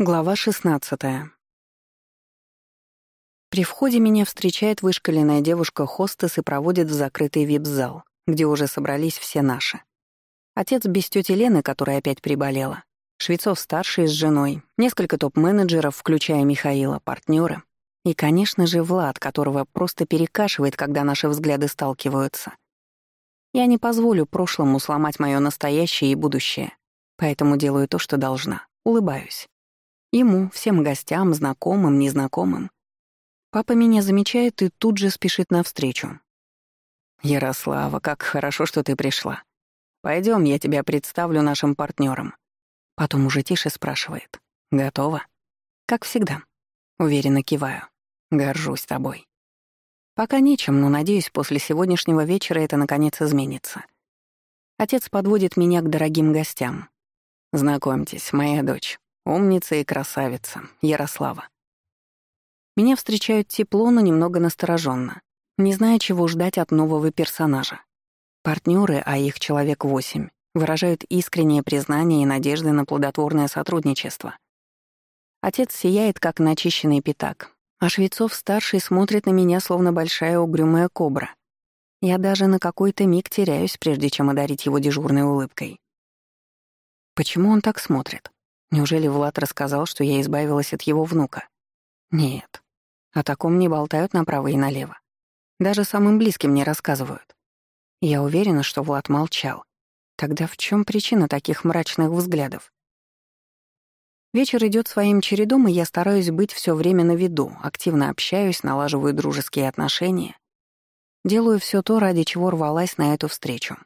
Глава 16. При входе меня встречает вышкаленная девушка-хостес и проводит в закрытый вип-зал, где уже собрались все наши. Отец без тети Лены, которая опять приболела, Швецов-старший с женой, несколько топ-менеджеров, включая Михаила, партнеры, и, конечно же, Влад, которого просто перекашивает, когда наши взгляды сталкиваются. Я не позволю прошлому сломать мое настоящее и будущее, поэтому делаю то, что должна, улыбаюсь. Ему, всем гостям, знакомым, незнакомым. Папа меня замечает и тут же спешит навстречу. «Ярослава, как хорошо, что ты пришла. Пойдем, я тебя представлю нашим партнерам. Потом уже тише спрашивает. «Готова?» «Как всегда». Уверенно киваю. «Горжусь тобой». Пока нечем, но, надеюсь, после сегодняшнего вечера это наконец изменится. Отец подводит меня к дорогим гостям. «Знакомьтесь, моя дочь. Умница и красавица, Ярослава. Меня встречают тепло, но немного настороженно, не зная, чего ждать от нового персонажа. Партнеры, а их человек восемь, выражают искреннее признание и надежды на плодотворное сотрудничество. Отец сияет, как начищенный пятак, а Швецов-старший смотрит на меня, словно большая угрюмая кобра. Я даже на какой-то миг теряюсь, прежде чем одарить его дежурной улыбкой. Почему он так смотрит? Неужели Влад рассказал, что я избавилась от его внука? Нет. О таком не болтают направо и налево. Даже самым близким не рассказывают. Я уверена, что Влад молчал. Тогда в чем причина таких мрачных взглядов? Вечер идет своим чередом, и я стараюсь быть все время на виду, активно общаюсь, налаживаю дружеские отношения. Делаю все то, ради чего рвалась на эту встречу.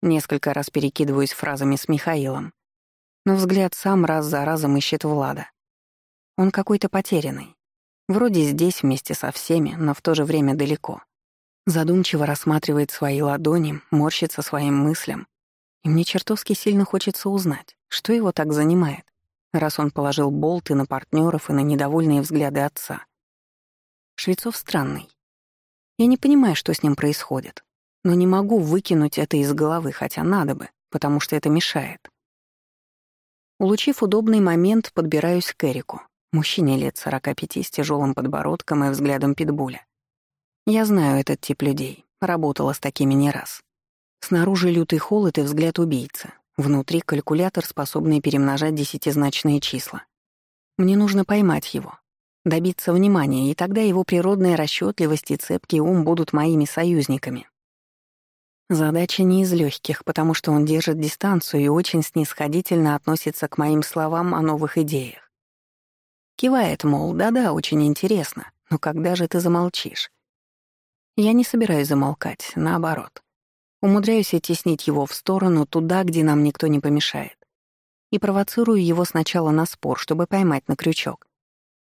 Несколько раз перекидываюсь фразами с Михаилом, но взгляд сам раз за разом ищет Влада. Он какой-то потерянный. Вроде здесь вместе со всеми, но в то же время далеко. Задумчиво рассматривает свои ладони, морщится своим мыслям. И мне чертовски сильно хочется узнать, что его так занимает, раз он положил болты на партнеров и на недовольные взгляды отца. Швецов странный. Я не понимаю, что с ним происходит, но не могу выкинуть это из головы, хотя надо бы, потому что это мешает. Улучив удобный момент, подбираюсь к Эрику, мужчине лет 45 с тяжелым подбородком и взглядом питбуля. Я знаю этот тип людей, работала с такими не раз. Снаружи лютый холод и взгляд убийцы, внутри калькулятор, способный перемножать десятизначные числа. Мне нужно поймать его, добиться внимания, и тогда его природная расчетливость и цепкий ум будут моими союзниками. Задача не из легких, потому что он держит дистанцию и очень снисходительно относится к моим словам о новых идеях. Кивает, мол, да-да, очень интересно, но когда же ты замолчишь? Я не собираюсь замолкать, наоборот. Умудряюсь оттеснить его в сторону, туда, где нам никто не помешает. И провоцирую его сначала на спор, чтобы поймать на крючок.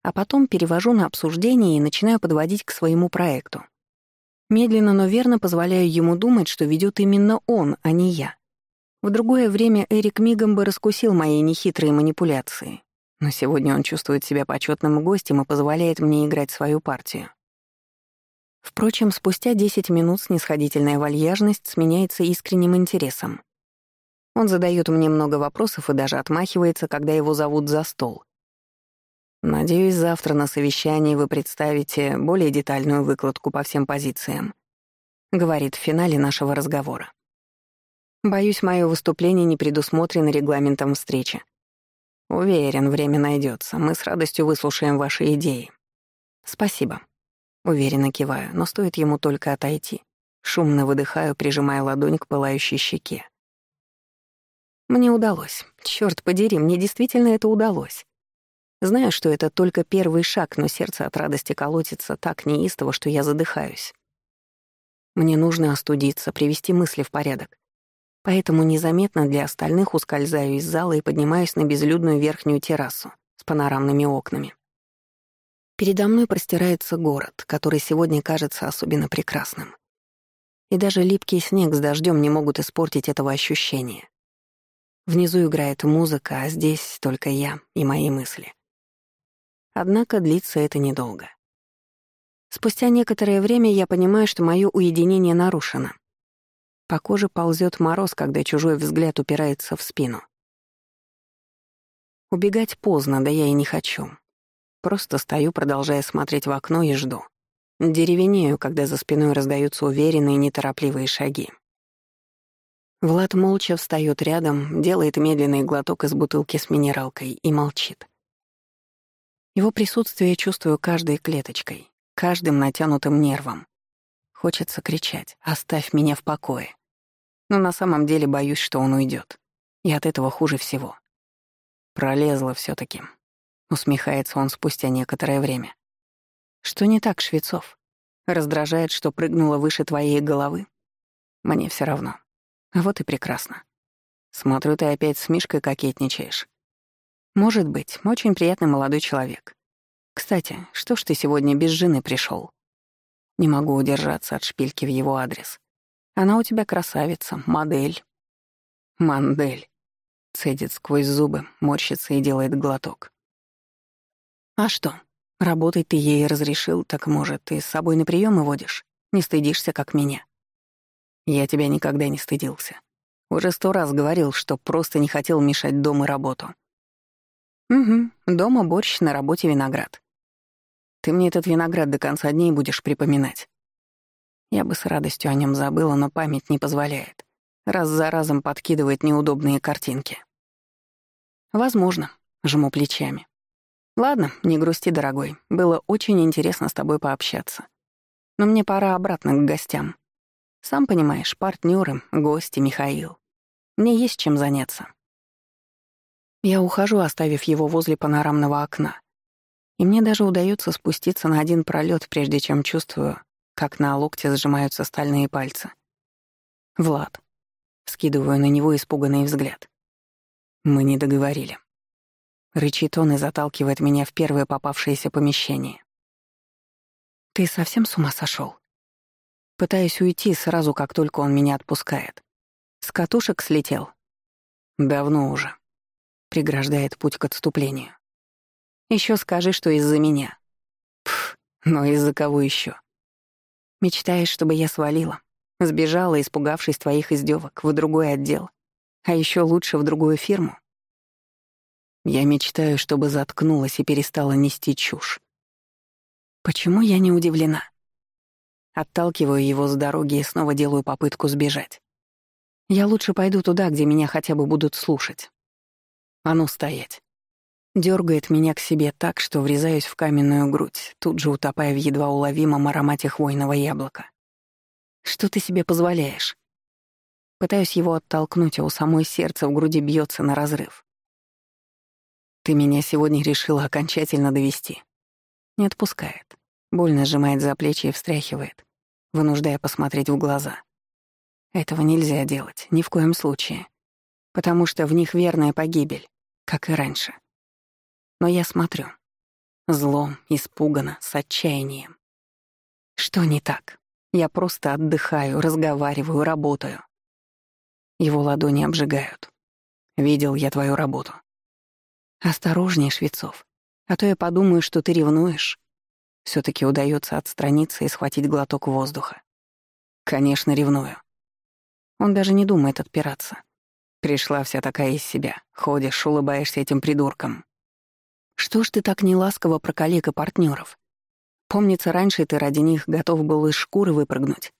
А потом перевожу на обсуждение и начинаю подводить к своему проекту. Медленно, но верно позволяю ему думать, что ведет именно он, а не я. В другое время Эрик мигом бы раскусил мои нехитрые манипуляции. Но сегодня он чувствует себя почетным гостем и позволяет мне играть свою партию. Впрочем, спустя 10 минут снисходительная вальяжность сменяется искренним интересом. Он задает мне много вопросов и даже отмахивается, когда его зовут за стол. Надеюсь, завтра на совещании вы представите более детальную выкладку по всем позициям, говорит в финале нашего разговора. Боюсь, мое выступление не предусмотрено регламентом встречи. Уверен, время найдется. Мы с радостью выслушаем ваши идеи. Спасибо. Уверенно киваю, но стоит ему только отойти. Шумно выдыхаю, прижимая ладонь к пылающей щеке. Мне удалось. Черт подери, мне действительно это удалось. Знаю, что это только первый шаг, но сердце от радости колотится так неистово, что я задыхаюсь. Мне нужно остудиться, привести мысли в порядок. Поэтому незаметно для остальных ускользаю из зала и поднимаюсь на безлюдную верхнюю террасу с панорамными окнами. Передо мной простирается город, который сегодня кажется особенно прекрасным. И даже липкий снег с дождем не могут испортить этого ощущения. Внизу играет музыка, а здесь только я и мои мысли. Однако длится это недолго. Спустя некоторое время я понимаю, что мое уединение нарушено. По коже ползет мороз, когда чужой взгляд упирается в спину. Убегать поздно, да я и не хочу. Просто стою, продолжая смотреть в окно и жду. Деревенею, когда за спиной раздаются уверенные, неторопливые шаги. Влад молча встает рядом, делает медленный глоток из бутылки с минералкой и молчит. Его присутствие чувствую каждой клеточкой, каждым натянутым нервом. Хочется кричать «Оставь меня в покое!» Но на самом деле боюсь, что он уйдет. И от этого хуже всего. Пролезла все таки Усмехается он спустя некоторое время. Что не так, Швецов? Раздражает, что прыгнула выше твоей головы? Мне все равно. Вот и прекрасно. Смотрю, ты опять с Мишкой кокетничаешь. Может быть, очень приятный молодой человек. Кстати, что ж ты сегодня без жены пришел? Не могу удержаться от шпильки в его адрес. Она у тебя красавица, модель. Мандель. Цедит сквозь зубы, морщится и делает глоток. А что, работать ты ей разрешил, так, может, ты с собой на приемы водишь? Не стыдишься, как меня? Я тебя никогда не стыдился. Уже сто раз говорил, что просто не хотел мешать дом и работу. Угу, дома борщ, на работе виноград. Ты мне этот виноград до конца дней будешь припоминать. Я бы с радостью о нем забыла, но память не позволяет. Раз за разом подкидывает неудобные картинки. Возможно, жму плечами. Ладно, не грусти, дорогой. Было очень интересно с тобой пообщаться. Но мне пора обратно к гостям. Сам понимаешь, партнеры, гости, Михаил. Мне есть чем заняться. Я ухожу, оставив его возле панорамного окна. И мне даже удается спуститься на один пролет, прежде чем чувствую, как на локте сжимаются стальные пальцы. Влад. Скидываю на него испуганный взгляд. Мы не договорили. Рычит он и заталкивает меня в первое попавшееся помещение. Ты совсем с ума сошел? Пытаюсь уйти сразу, как только он меня отпускает. С катушек слетел. Давно уже. Преграждает путь к отступлению. Еще скажи, что из-за меня. Пф, но из-за кого еще? Мечтаешь, чтобы я свалила, сбежала, испугавшись твоих издевок, в другой отдел, а еще лучше в другую фирму? Я мечтаю, чтобы заткнулась и перестала нести чушь. Почему я не удивлена? Отталкиваю его с дороги и снова делаю попытку сбежать. Я лучше пойду туда, где меня хотя бы будут слушать. А ну стоять. Дёргает меня к себе так, что врезаюсь в каменную грудь, тут же утопая в едва уловимом аромате хвойного яблока. Что ты себе позволяешь? Пытаюсь его оттолкнуть, а у самой сердце в груди бьется на разрыв. Ты меня сегодня решила окончательно довести. Не отпускает. Больно сжимает за плечи и встряхивает, вынуждая посмотреть в глаза. Этого нельзя делать, ни в коем случае. Потому что в них верная погибель, как и раньше. Но я смотрю. Злом, испуганно, с отчаянием. Что не так? Я просто отдыхаю, разговариваю, работаю. Его ладони обжигают. Видел я твою работу. Осторожнее, Швецов, а то я подумаю, что ты ревнуешь все таки удается отстраниться и схватить глоток воздуха. Конечно, ревную. Он даже не думает отпираться. Пришла вся такая из себя. Ходишь, улыбаешься этим придуркам. Что ж ты так неласково про коллег и партнеров? Помнится, раньше ты ради них готов был из шкуры выпрыгнуть.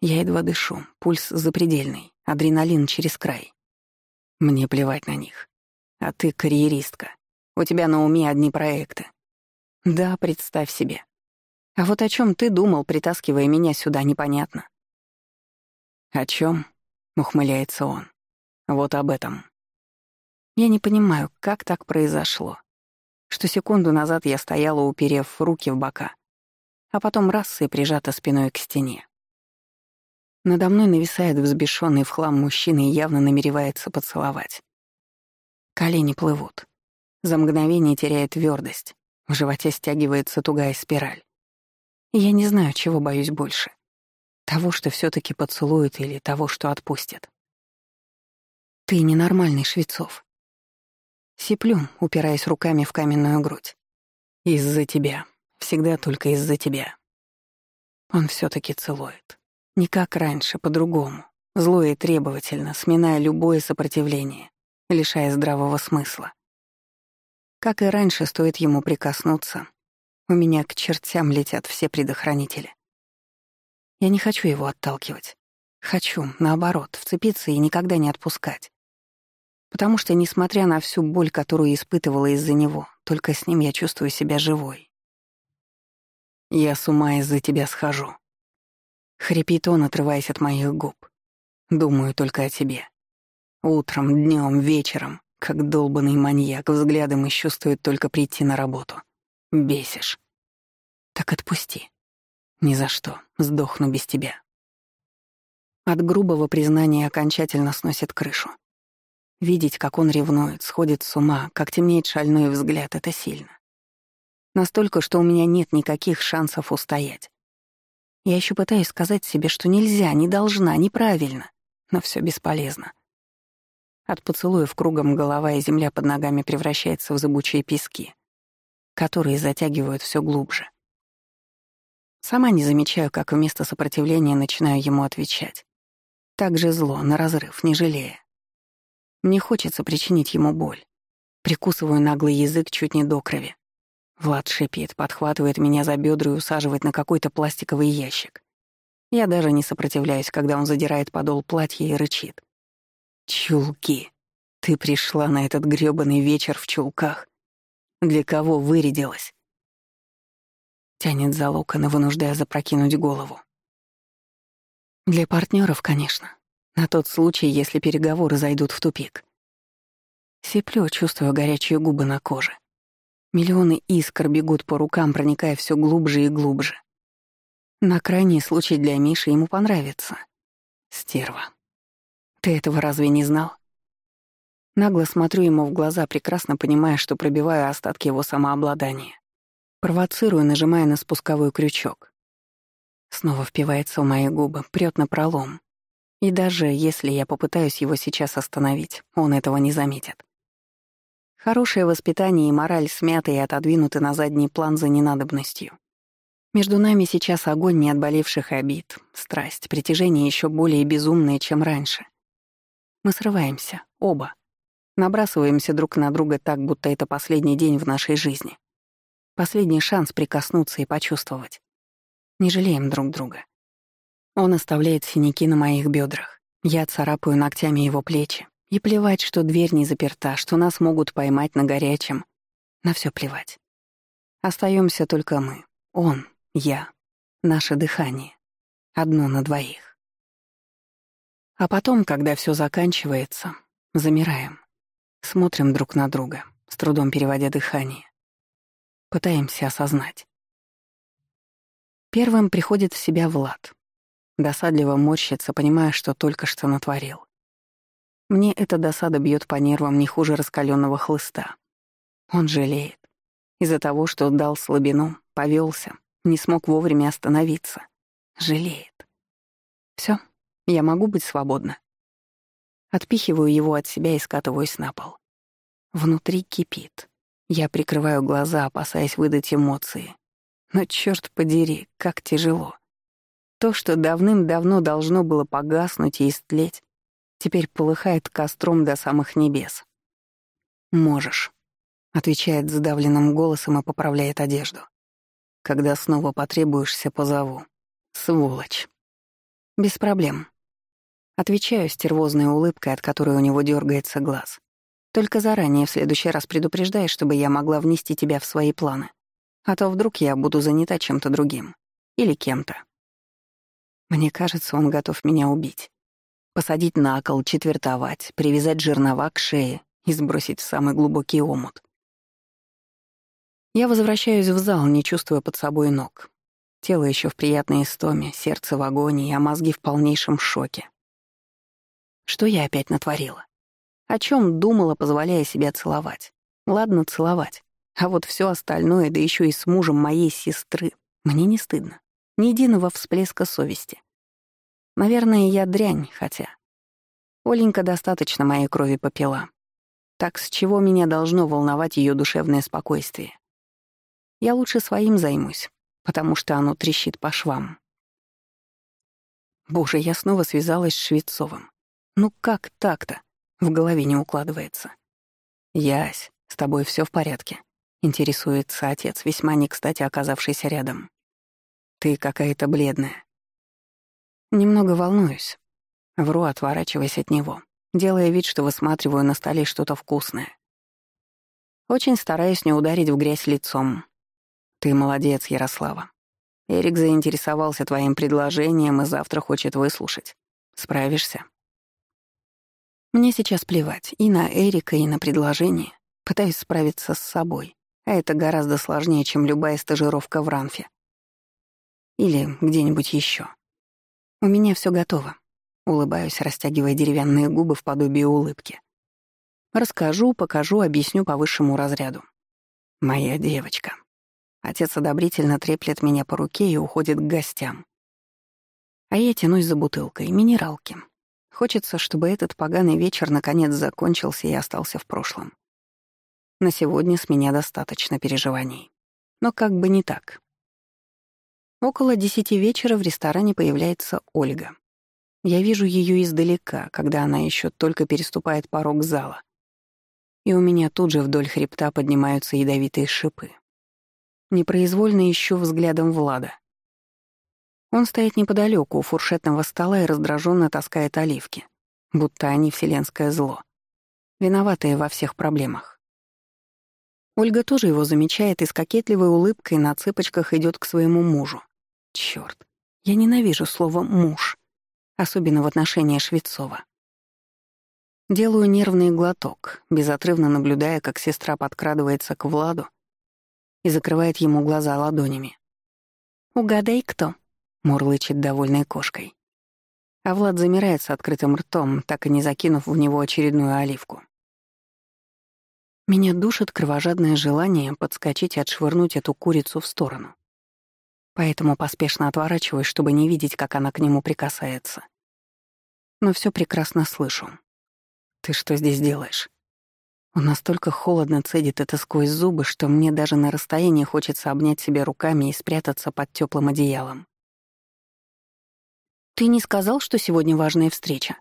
Я едва дышу, пульс запредельный, адреналин через край. Мне плевать на них. А ты карьеристка. У тебя на уме одни проекты. Да, представь себе. А вот о чем ты думал, притаскивая меня сюда, непонятно. О чем? ухмыляется он. Вот об этом. Я не понимаю, как так произошло. Что секунду назад я стояла, уперев руки в бока, а потом раз и прижата спиной к стене. Надо мной нависает взбешенный в хлам мужчина и явно намеревается поцеловать. Колени плывут. За мгновение теряет твердость. В животе стягивается тугая спираль. я не знаю, чего боюсь больше. Того, что все таки поцелует, или того, что отпустит. Ты ненормальный, Швецов. Сиплю, упираясь руками в каменную грудь. Из-за тебя. Всегда только из-за тебя. Он все таки целует. Не как раньше, по-другому. Зло и требовательно, сминая любое сопротивление, лишая здравого смысла. Как и раньше, стоит ему прикоснуться. У меня к чертям летят все предохранители. Я не хочу его отталкивать. Хочу, наоборот, вцепиться и никогда не отпускать. Потому что, несмотря на всю боль, которую испытывала из-за него, только с ним я чувствую себя живой. «Я с ума из-за тебя схожу», — хрипит он, отрываясь от моих губ. «Думаю только о тебе. Утром, днем, вечером, как долбанный маньяк, взглядом и чувствует только прийти на работу. Бесишь. Так отпусти. Ни за что. Сдохну без тебя. От грубого признания окончательно сносит крышу. Видеть, как он ревнует, сходит с ума, как темнеет шальной взгляд — это сильно. Настолько, что у меня нет никаких шансов устоять. Я еще пытаюсь сказать себе, что нельзя, не должна, неправильно, но все бесполезно. От поцелуев кругом голова и земля под ногами превращается в зыбучие пески, которые затягивают все глубже. Сама не замечаю, как вместо сопротивления начинаю ему отвечать. Так же зло, на разрыв, не жалея. Мне хочется причинить ему боль. Прикусываю наглый язык чуть не до крови. Влад шипит, подхватывает меня за бедра и усаживает на какой-то пластиковый ящик. Я даже не сопротивляюсь, когда он задирает подол платья и рычит. Чулки. Ты пришла на этот грёбаный вечер в чулках. Для кого вырядилась? Тянет за локоны, вынуждая запрокинуть голову. Для партнеров, конечно. На тот случай, если переговоры зайдут в тупик. Сиплю, чувствую горячие губы на коже. Миллионы искр бегут по рукам, проникая все глубже и глубже. На крайний случай для Миши ему понравится. Стерва. Ты этого разве не знал? Нагло смотрю ему в глаза, прекрасно понимая, что пробиваю остатки его самообладания. Провоцирую, нажимая на спусковой крючок. Снова впивается в мои губы, прёт на пролом. И даже если я попытаюсь его сейчас остановить, он этого не заметит. Хорошее воспитание и мораль смяты и отодвинуты на задний план за ненадобностью. Между нами сейчас огонь неотболевших обид, страсть, притяжение еще более безумное, чем раньше — мы срываемся, оба. Набрасываемся друг на друга так, будто это последний день в нашей жизни. Последний шанс прикоснуться и почувствовать. Не жалеем друг друга. Он оставляет синяки на моих бедрах. Я царапаю ногтями его плечи. И плевать, что дверь не заперта, что нас могут поймать на горячем. На все плевать. Остаемся только мы. Он, я, наше дыхание. Одно на двоих. А потом, когда все заканчивается, замираем. Смотрим друг на друга, с трудом переводя дыхание. Пытаемся осознать. Первым приходит в себя Влад. Досадливо морщится, понимая, что только что натворил. Мне эта досада бьет по нервам не хуже раскаленного хлыста. Он жалеет. Из-за того, что дал слабину, повелся, не смог вовремя остановиться. Жалеет. Все, я могу быть свободна. Отпихиваю его от себя и скатываюсь на пол. Внутри кипит. Я прикрываю глаза, опасаясь выдать эмоции. Но черт подери, как тяжело. То, что давным-давно должно было погаснуть и истлеть, теперь полыхает костром до самых небес. «Можешь», — отвечает сдавленным голосом и поправляет одежду. «Когда снова потребуешься, позову. Сволочь». «Без проблем», Отвечаю стервозной улыбкой, от которой у него дергается глаз. Только заранее в следующий раз предупреждай, чтобы я могла внести тебя в свои планы. А то вдруг я буду занята чем-то другим. Или кем-то. Мне кажется, он готов меня убить. Посадить на кол, четвертовать, привязать жернова к шее и сбросить в самый глубокий омут. Я возвращаюсь в зал, не чувствуя под собой ног. Тело еще в приятной истоме, сердце в агонии, а мозги в полнейшем шоке. Что я опять натворила? О чем думала, позволяя себя целовать? Ладно, целовать. А вот все остальное, да еще и с мужем моей сестры, мне не стыдно. Ни единого всплеска совести. Наверное, я дрянь, хотя... Оленька достаточно моей крови попила. Так с чего меня должно волновать ее душевное спокойствие? Я лучше своим займусь, потому что оно трещит по швам. Боже, я снова связалась с Швецовым. Ну как так-то? В голове не укладывается. Ясь, «С тобой все в порядке?» — интересуется отец, весьма не кстати оказавшийся рядом. «Ты какая-то бледная». Немного волнуюсь. Вру, отворачиваясь от него, делая вид, что высматриваю на столе что-то вкусное. Очень стараюсь не ударить в грязь лицом. Ты молодец, Ярослава. Эрик заинтересовался твоим предложением и завтра хочет выслушать. Справишься? Мне сейчас плевать и на Эрика, и на предложение. Пытаюсь справиться с собой, а это гораздо сложнее, чем любая стажировка в Ранфе. Или где-нибудь еще. У меня все готово. Улыбаюсь, растягивая деревянные губы в подобие улыбки. Расскажу, покажу, объясню по высшему разряду. Моя девочка. Отец одобрительно треплет меня по руке и уходит к гостям. А я тянусь за бутылкой, минералки. Хочется, чтобы этот поганый вечер наконец закончился и остался в прошлом. На сегодня с меня достаточно переживаний. Но как бы не так. Около десяти вечера в ресторане появляется Ольга. Я вижу ее издалека, когда она еще только переступает порог зала. И у меня тут же вдоль хребта поднимаются ядовитые шипы. Непроизвольно ищу взглядом Влада. Он стоит неподалеку у фуршетного стола и раздраженно таскает оливки, будто они вселенское зло, виноватые во всех проблемах. Ольга тоже его замечает и с кокетливой улыбкой на цыпочках идет к своему мужу. Черт, я ненавижу слово «муж», особенно в отношении Швецова. Делаю нервный глоток, безотрывно наблюдая, как сестра подкрадывается к Владу и закрывает ему глаза ладонями. «Угадай, кто?» — мурлычет довольной кошкой. А Влад замирает с открытым ртом, так и не закинув в него очередную оливку. Меня душит кровожадное желание подскочить и отшвырнуть эту курицу в сторону. Поэтому поспешно отворачиваюсь, чтобы не видеть, как она к нему прикасается. Но все прекрасно слышу. «Ты что здесь делаешь?» Он настолько холодно цедит это сквозь зубы, что мне даже на расстоянии хочется обнять себя руками и спрятаться под теплым одеялом. «Ты не сказал, что сегодня важная встреча?»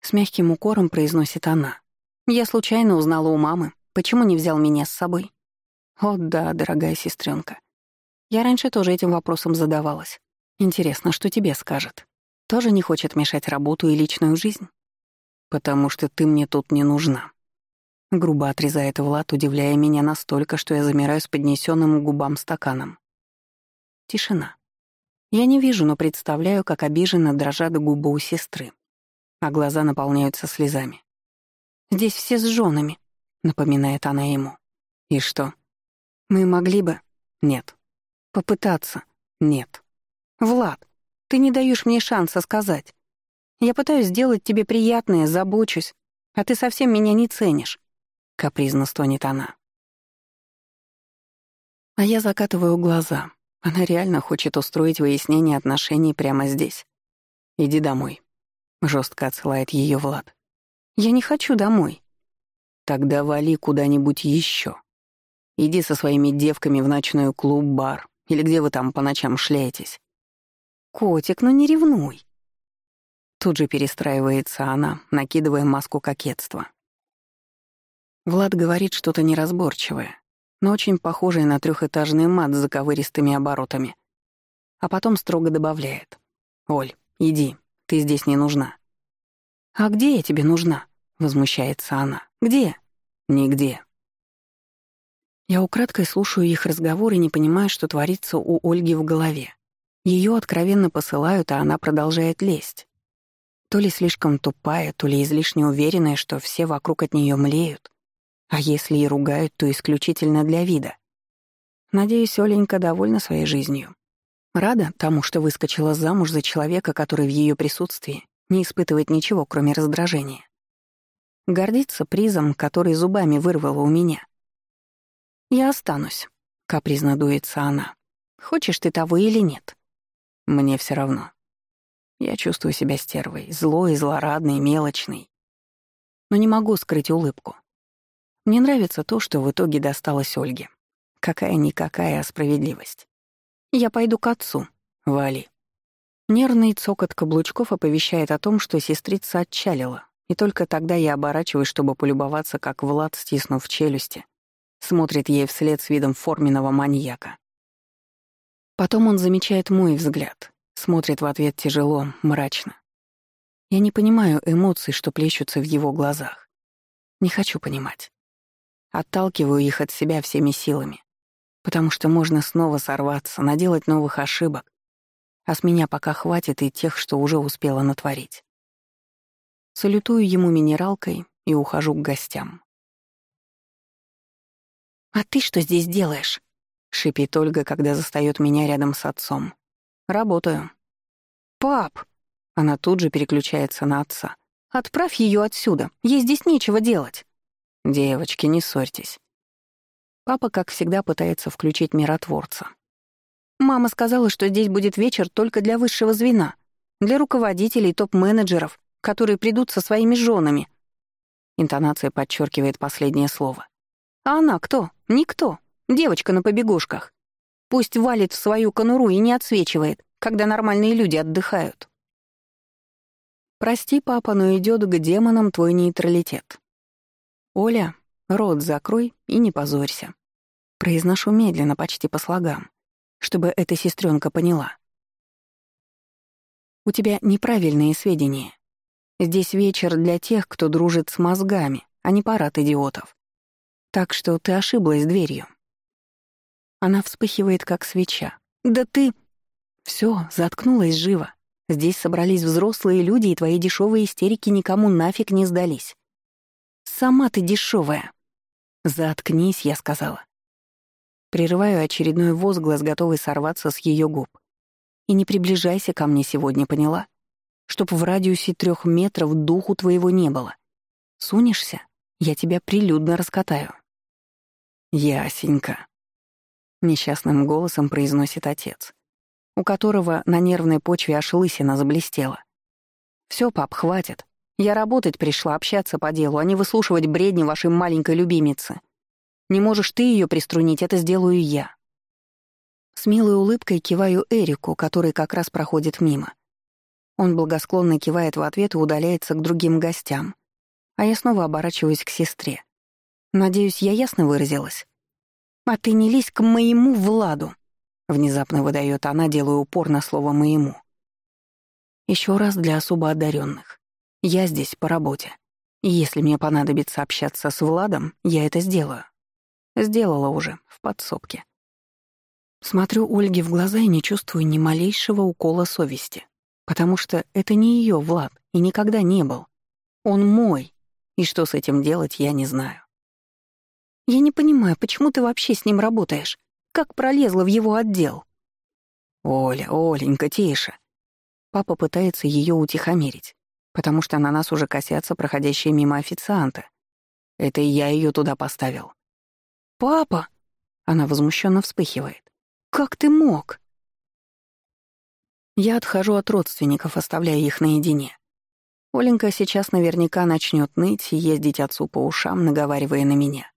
С мягким укором произносит она, я случайно узнала у мамы. Почему не взял меня с собой? О да, дорогая сестренка. Я раньше тоже этим вопросом задавалась. Интересно, что тебе скажет? Тоже не хочет мешать работу и личную жизнь? Потому что ты мне тут не нужна. Грубо отрезает Влад, удивляя меня настолько, что я замираю с поднесенным губам стаканом. Тишина. Я не вижу, но представляю, как обиженно дрожат губы у сестры, а глаза наполняются слезами. Здесь все с женами», — напоминает она ему. «И что?» «Мы могли бы...» «Нет». «Попытаться?» «Нет». «Влад, ты не даешь мне шанса сказать. Я пытаюсь сделать тебе приятное, забочусь, а ты совсем меня не ценишь», — капризно стонет она. А я закатываю глаза. Она реально хочет устроить выяснение отношений прямо здесь. «Иди домой», — жестко отсылает ее Влад. Я не хочу домой. Тогда вали куда-нибудь еще. Иди со своими девками в ночной клуб-бар или где вы там по ночам шляетесь. Котик, ну не ревнуй. Тут же перестраивается она, накидывая маску кокетства. Влад говорит что-то неразборчивое, но очень похожее на трехэтажный мат с заковыристыми оборотами. А потом строго добавляет. «Оль, иди, ты здесь не нужна. «А где я тебе нужна?» — возмущается она. «Где?» «Нигде». Я украдкой слушаю их разговор и не понимаю, что творится у Ольги в голове. Ее откровенно посылают, а она продолжает лезть. То ли слишком тупая, то ли излишне уверенная, что все вокруг от нее млеют. А если и ругают, то исключительно для вида. Надеюсь, Оленька довольна своей жизнью. Рада тому, что выскочила замуж за человека, который в ее присутствии не испытывает ничего, кроме раздражения. Гордится призом, который зубами вырвала у меня. «Я останусь», — капризно дуется она. «Хочешь ты того или нет?» «Мне все равно. Я чувствую себя стервой, злой, злорадной, мелочной. Но не могу скрыть улыбку. Мне нравится то, что в итоге досталось Ольге. Какая-никакая справедливость. Я пойду к отцу. Вали. Нервный цокот каблучков оповещает о том, что сестрица отчалила, И только тогда я оборачиваюсь, чтобы полюбоваться, как Влад, стиснув челюсти, смотрит ей вслед с видом форменного маньяка. Потом он замечает мой взгляд, смотрит в ответ тяжело, мрачно. Я не понимаю эмоций, что плещутся в его глазах. Не хочу понимать. Отталкиваю их от себя всеми силами, потому что можно снова сорваться, наделать новых ошибок, а с меня пока хватит и тех, что уже успела натворить. Салютую ему минералкой и ухожу к гостям. «А ты что здесь делаешь?» — шипит Ольга, когда застаёт меня рядом с отцом. «Работаю». «Пап!» — она тут же переключается на отца. «Отправь её отсюда, ей здесь нечего делать». «Девочки, не ссорьтесь». Папа, как всегда, пытается включить миротворца. «Мама сказала, что здесь будет вечер только для высшего звена, для руководителей, топ-менеджеров, которые придут со своими женами. Интонация подчеркивает последнее слово. А она кто? Никто. Девочка на побегушках. Пусть валит в свою конуру и не отсвечивает, когда нормальные люди отдыхают. Прости, папа, но идет к демонам твой нейтралитет. Оля, рот закрой и не позорься. Произношу медленно, почти по слогам, чтобы эта сестренка поняла. У тебя неправильные сведения. Здесь вечер для тех, кто дружит с мозгами, а не парад идиотов. Так что ты ошиблась дверью. Она вспыхивает, как свеча. «Да ты...» Все, заткнулась живо. Здесь собрались взрослые люди, и твои дешевые истерики никому нафиг не сдались. Сама ты дешевая. Заткнись, я сказала. Прерываю очередной возглас, готовый сорваться с ее губ. И не приближайся ко мне сегодня, поняла? чтоб в радиусе трех метров духу твоего не было. Сунешься, я тебя прилюдно раскатаю». «Ясенька», — несчастным голосом произносит отец, у которого на нервной почве аж лысина заблестела. «Всё, пап, хватит. Я работать пришла, общаться по делу, а не выслушивать бредни вашей маленькой любимицы. Не можешь ты её приструнить, это сделаю я». С милой улыбкой киваю Эрику, который как раз проходит мимо. Он благосклонно кивает в ответ и удаляется к другим гостям. А я снова оборачиваюсь к сестре. Надеюсь, я ясно выразилась? «А ты не лезь к моему Владу!» Внезапно выдает она, делая упор на слово «моему». Еще раз для особо одаренных. Я здесь по работе. И если мне понадобится общаться с Владом, я это сделаю. Сделала уже, в подсобке. Смотрю Ольге в глаза и не чувствую ни малейшего укола совести. Потому что это не ее Влад и никогда не был. Он мой, и что с этим делать, я не знаю. Я не понимаю, почему ты вообще с ним работаешь? Как пролезла в его отдел? Оля, Оленька, тише. Папа пытается ее утихомирить, потому что на нас уже косятся проходящие мимо официанты. Это я ее туда поставил. Папа! Она возмущенно вспыхивает. Как ты мог? Я отхожу от родственников, оставляя их наедине. Оленька сейчас наверняка начнет ныть и ездить отцу по ушам, наговаривая на меня.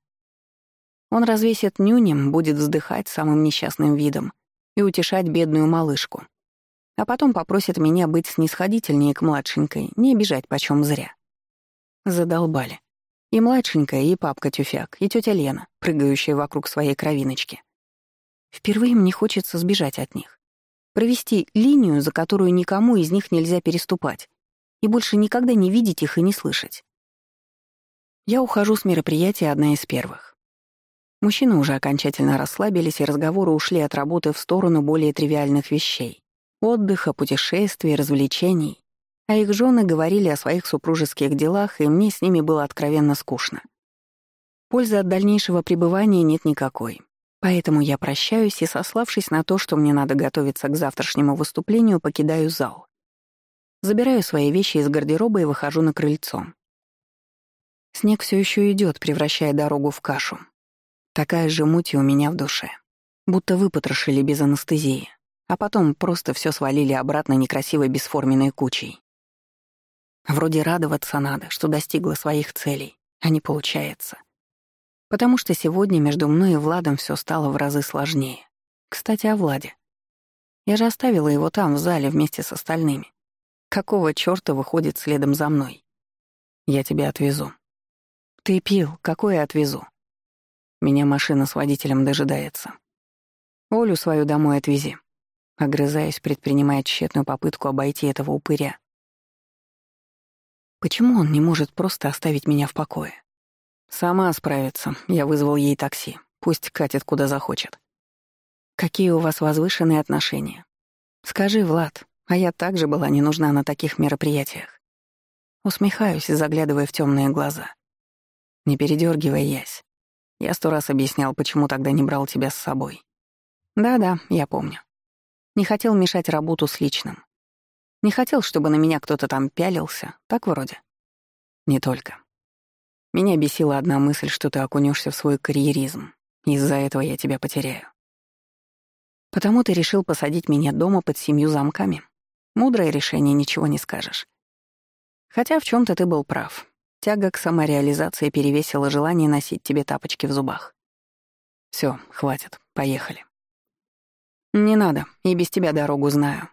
Он развесит нюнем, будет вздыхать самым несчастным видом и утешать бедную малышку. А потом попросит меня быть снисходительнее к младшенькой, не обижать почем зря. Задолбали. И младшенькая, и папка-тюфяк, и тетя Лена, прыгающая вокруг своей кровиночки. Впервые мне хочется сбежать от них. Провести линию, за которую никому из них нельзя переступать, и больше никогда не видеть их и не слышать. Я ухожу с мероприятия одна из первых. Мужчины уже окончательно расслабились, и разговоры ушли от работы в сторону более тривиальных вещей — отдыха, путешествий, развлечений. А их жены говорили о своих супружеских делах, и мне с ними было откровенно скучно. Пользы от дальнейшего пребывания нет никакой. Поэтому я прощаюсь и, сославшись на то, что мне надо готовиться к завтрашнему выступлению, покидаю зал. Забираю свои вещи из гардероба и выхожу на крыльцо. Снег все еще идет, превращая дорогу в кашу. Такая же муть у меня в душе. Будто выпотрошили без анестезии, а потом просто все свалили обратно некрасивой бесформенной кучей. Вроде радоваться надо, что достигла своих целей, а не получается. Потому что сегодня между мной и Владом все стало в разы сложнее. Кстати, о Владе. Я же оставила его там, в зале, вместе с остальными. Какого чёрта выходит следом за мной? Я тебя отвезу. Ты пил, какое отвезу? Меня машина с водителем дожидается. Олю свою домой отвези. Огрызаясь, предпринимая тщетную попытку обойти этого упыря. Почему он не может просто оставить меня в покое? Сама справится. Я вызвал ей такси. Пусть катит куда захочет. Какие у вас возвышенные отношения? Скажи, Влад, а я также была не нужна на таких мероприятиях. Усмехаюсь, заглядывая в темные глаза. Не передергивай, Ясь. Я сто раз объяснял, почему тогда не брал тебя с собой. Да-да, я помню. Не хотел мешать работу с личным. Не хотел, чтобы на меня кто-то там пялился, так вроде. Не только. Меня бесила одна мысль, что ты окунешься в свой карьеризм. Из-за этого я тебя потеряю. Потому ты решил посадить меня дома под семью замками. Мудрое решение, ничего не скажешь. Хотя в чем то ты был прав. Тяга к самореализации перевесила желание носить тебе тапочки в зубах. Все, хватит, поехали. Не надо, и без тебя дорогу знаю.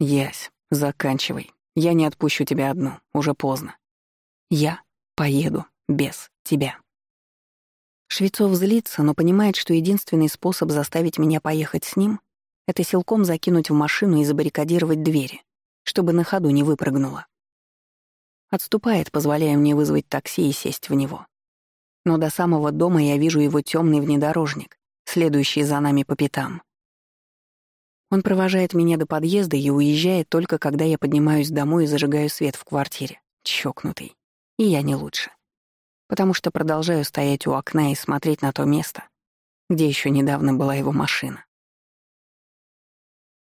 Ясь, заканчивай. Я не отпущу тебя одну, уже поздно. Я поеду без тебя. Швецов злится, но понимает, что единственный способ заставить меня поехать с ним — это силком закинуть в машину и забаррикадировать двери, чтобы на ходу не выпрыгнула. Отступает, позволяя мне вызвать такси и сесть в него. Но до самого дома я вижу его темный внедорожник, следующий за нами по пятам. Он провожает меня до подъезда и уезжает только когда я поднимаюсь домой и зажигаю свет в квартире. Чокнутый. И я не лучше. Потому что продолжаю стоять у окна и смотреть на то место, где еще недавно была его машина.